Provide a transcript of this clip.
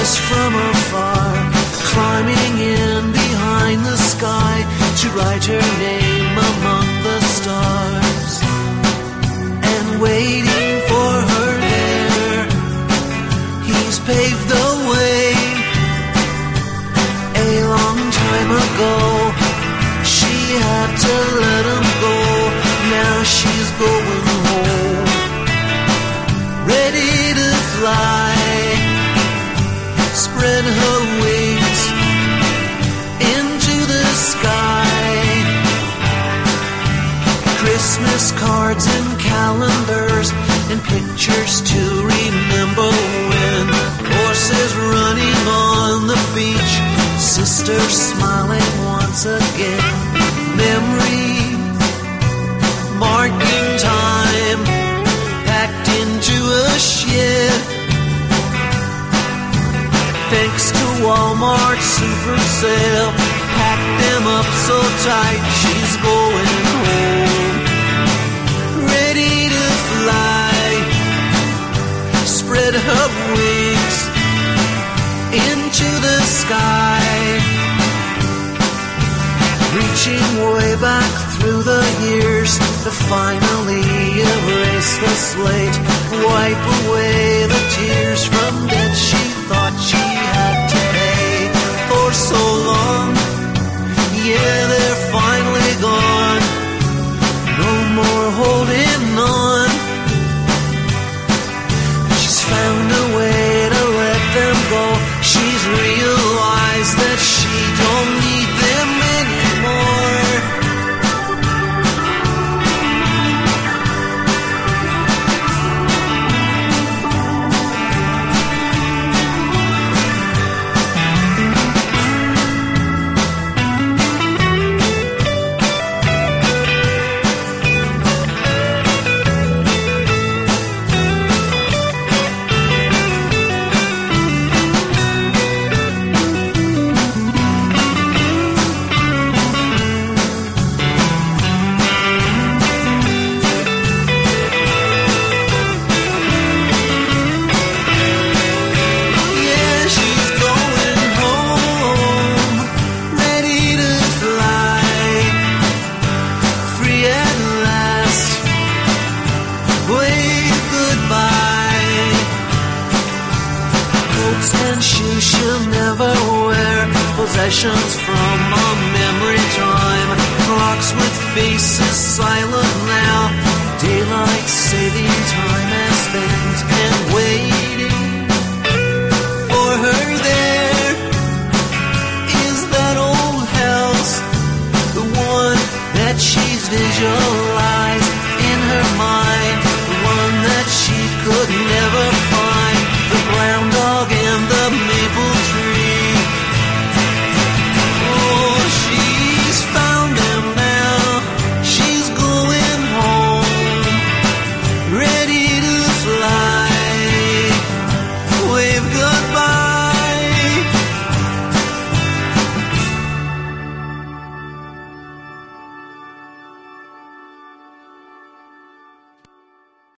watches from afar, climbing in behind the sky to write her name among the stars. And waiting for her there, he's paved the way. Christmas cards and calendars and pictures to remember when horses running on the beach, sisters smiling once again. Memories marking time, packed into a shed. Thanks to Walmart Super Sale, packed them up so tight, she's going home. Into the sky. Reaching way back through the years to finally erase the slate, wipe away possessions from a memory time. Clocks with faces silent now, daylight saving time